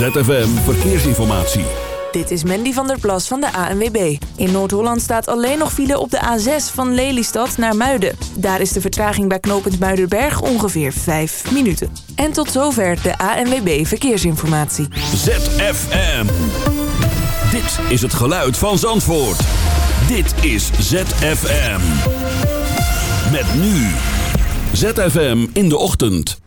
ZFM Verkeersinformatie. Dit is Mandy van der Plas van de ANWB. In Noord-Holland staat alleen nog file op de A6 van Lelystad naar Muiden. Daar is de vertraging bij knooppunt Muidenberg ongeveer 5 minuten. En tot zover de ANWB Verkeersinformatie. ZFM. Dit is het geluid van Zandvoort. Dit is ZFM. Met nu. ZFM in de ochtend.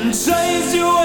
and chase you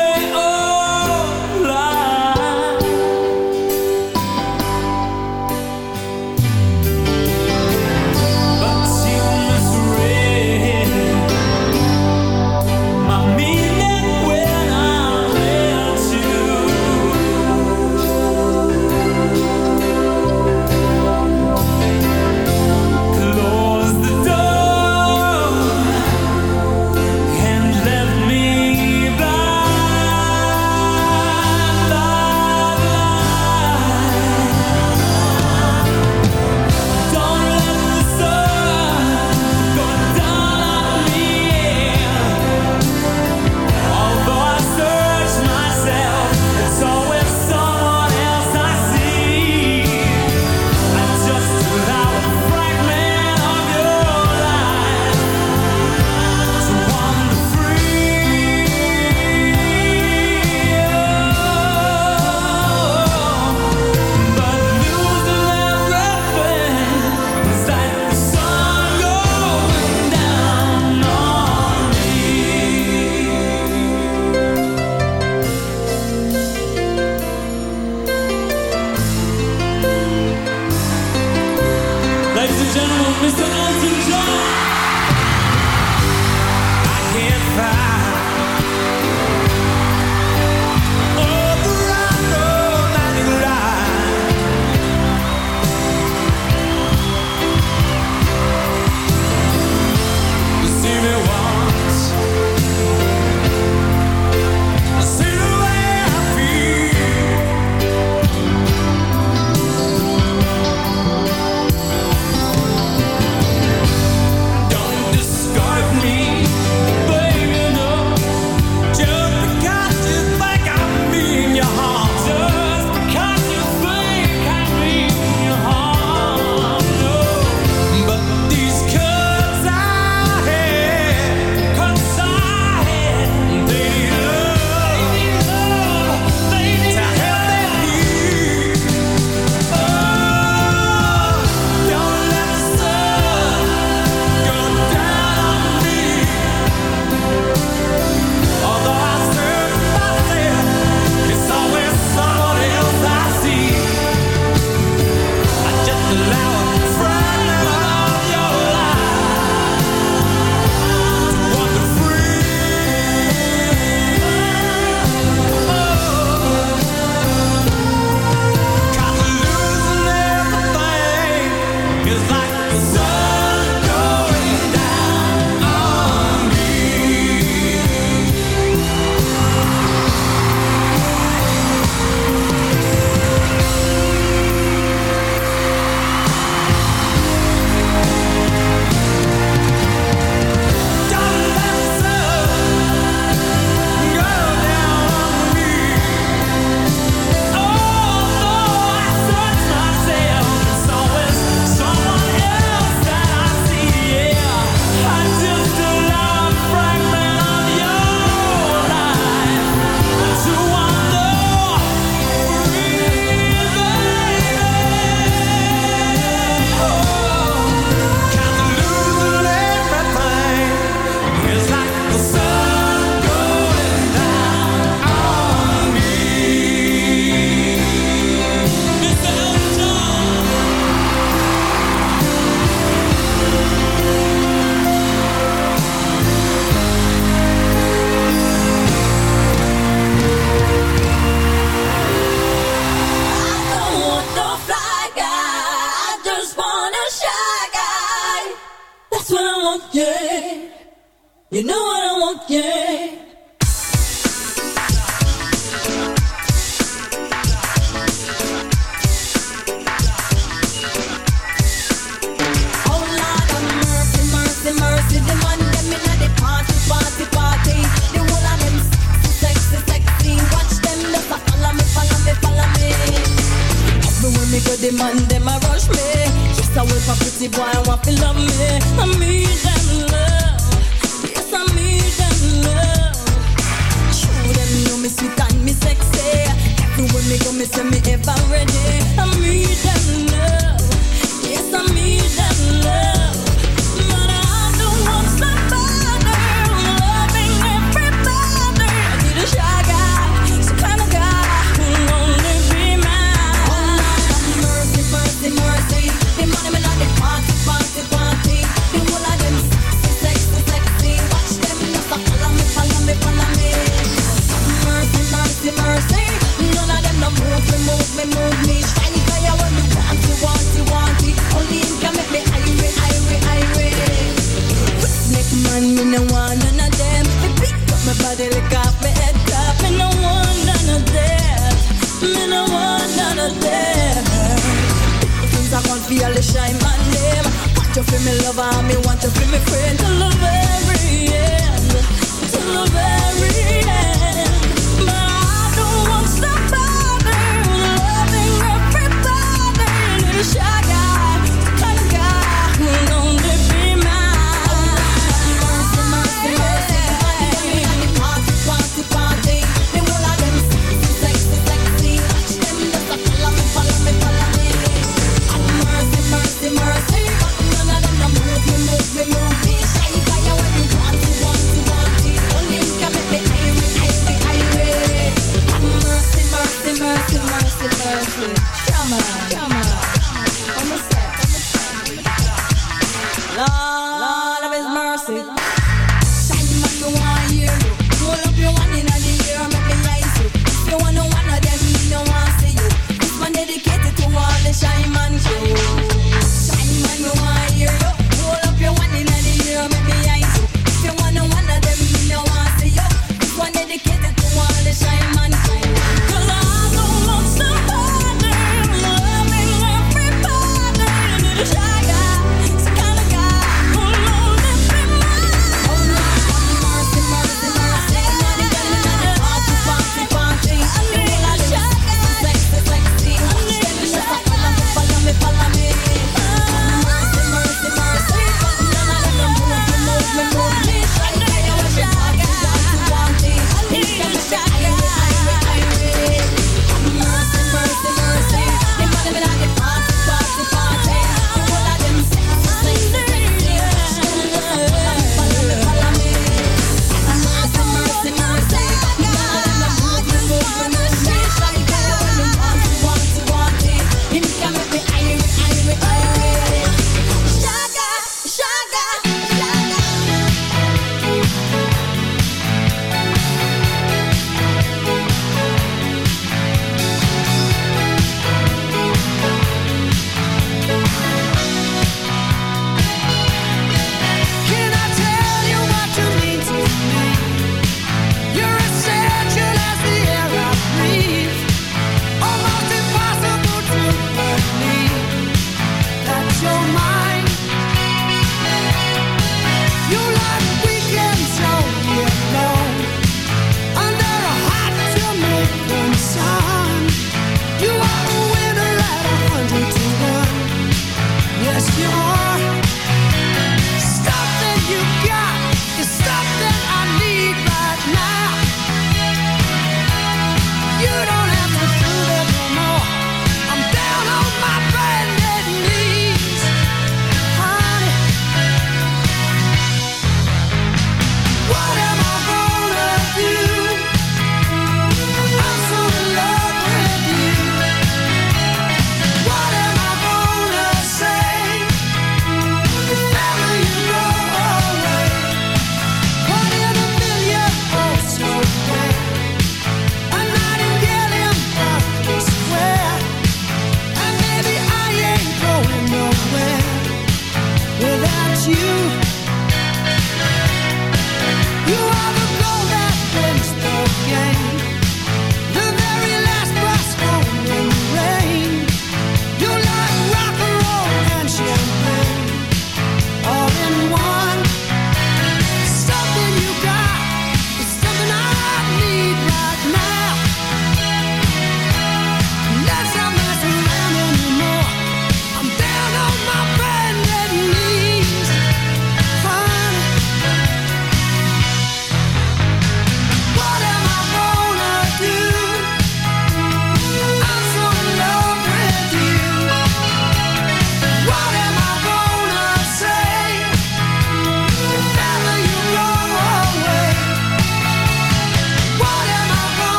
feel me lover, me want to feel me friend to the very end,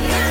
night.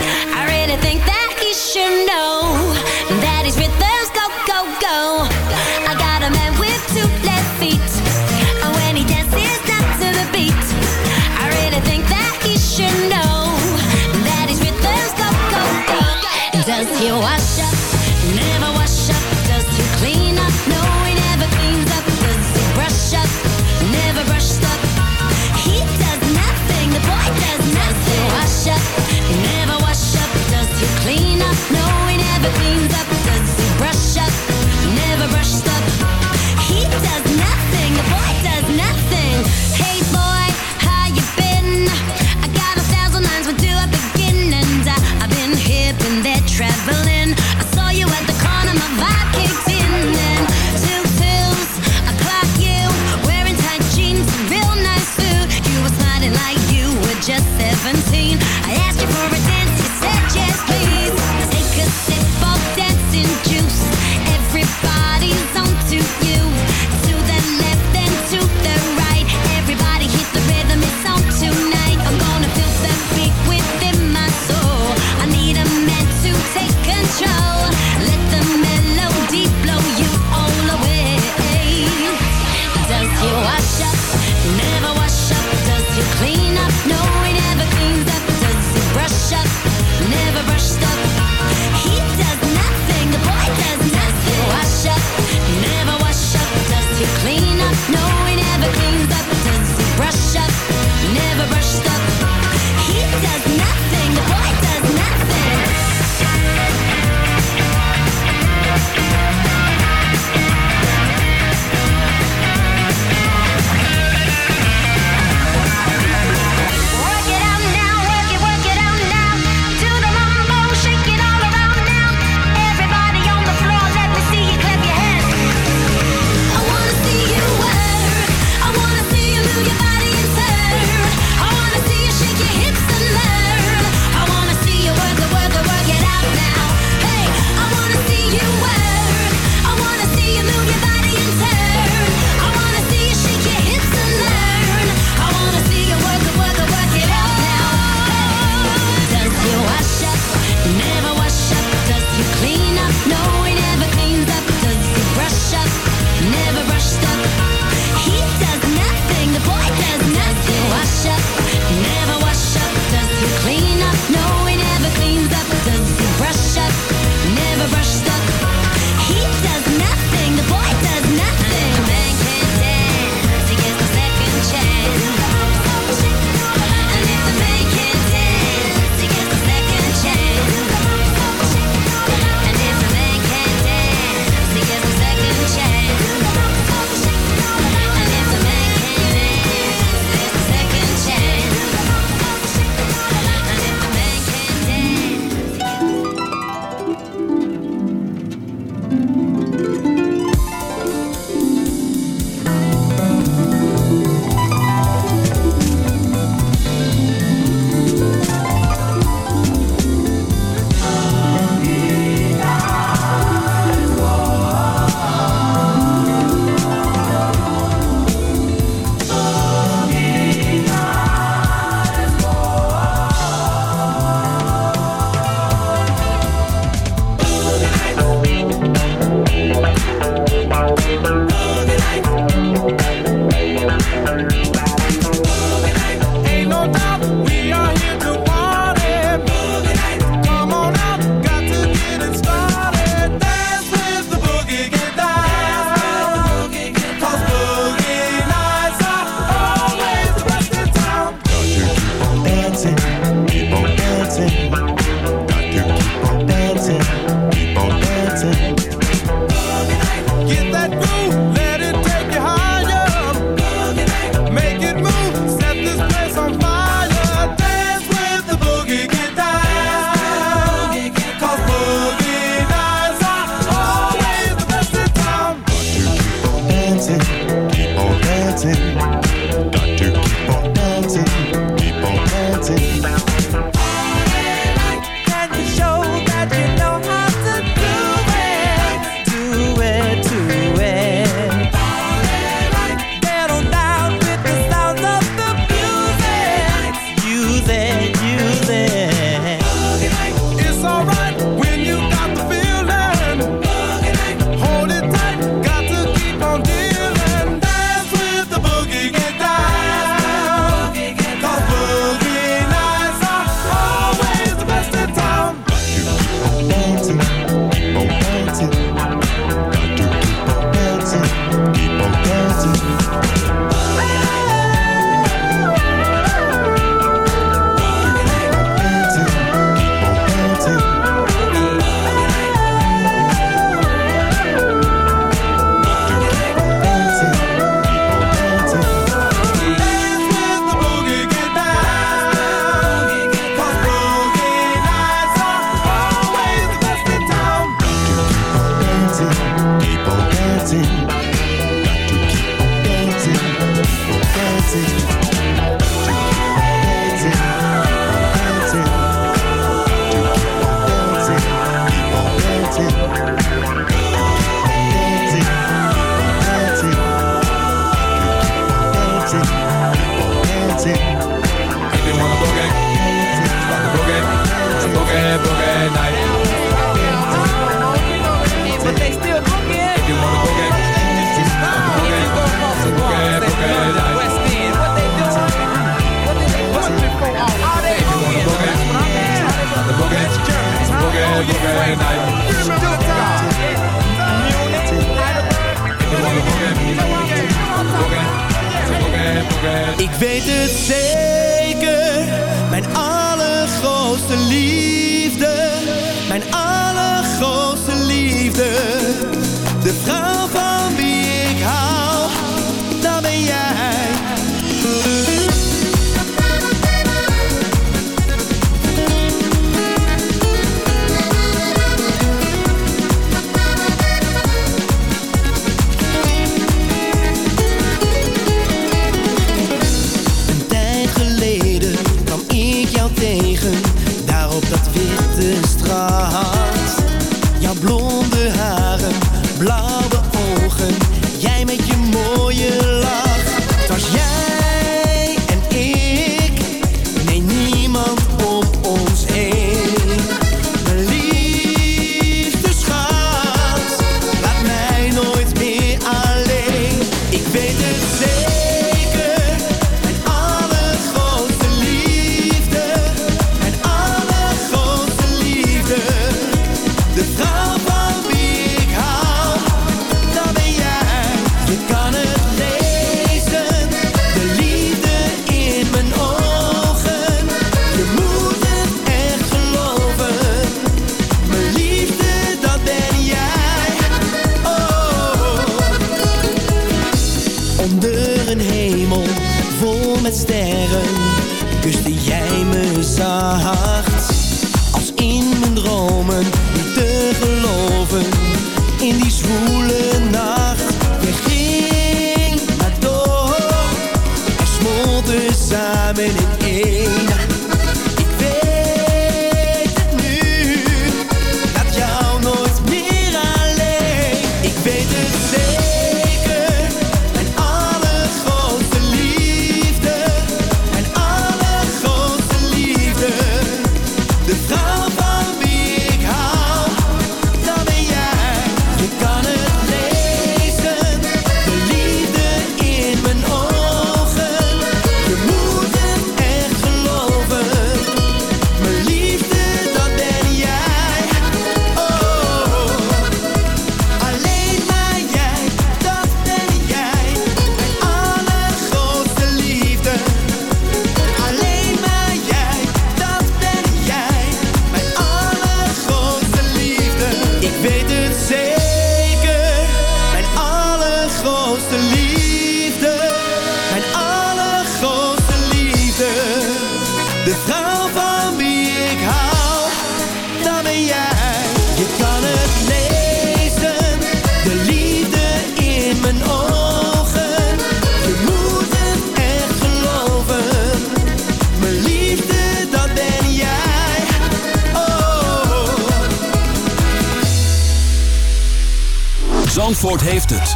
heeft het.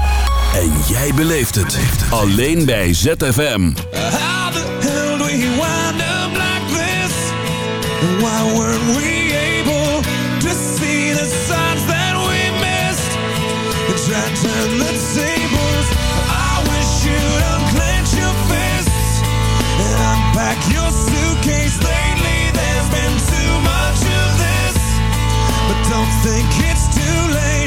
En jij beleeft het. Alleen bij ZFM. How the hell do we wind up like this? Why weren't we able to see the signs that we missed? We tried to turn the tables. I wish you'd unclench your fists. And unpack your suitcase lately. There's been too much of this. But don't think it's too late.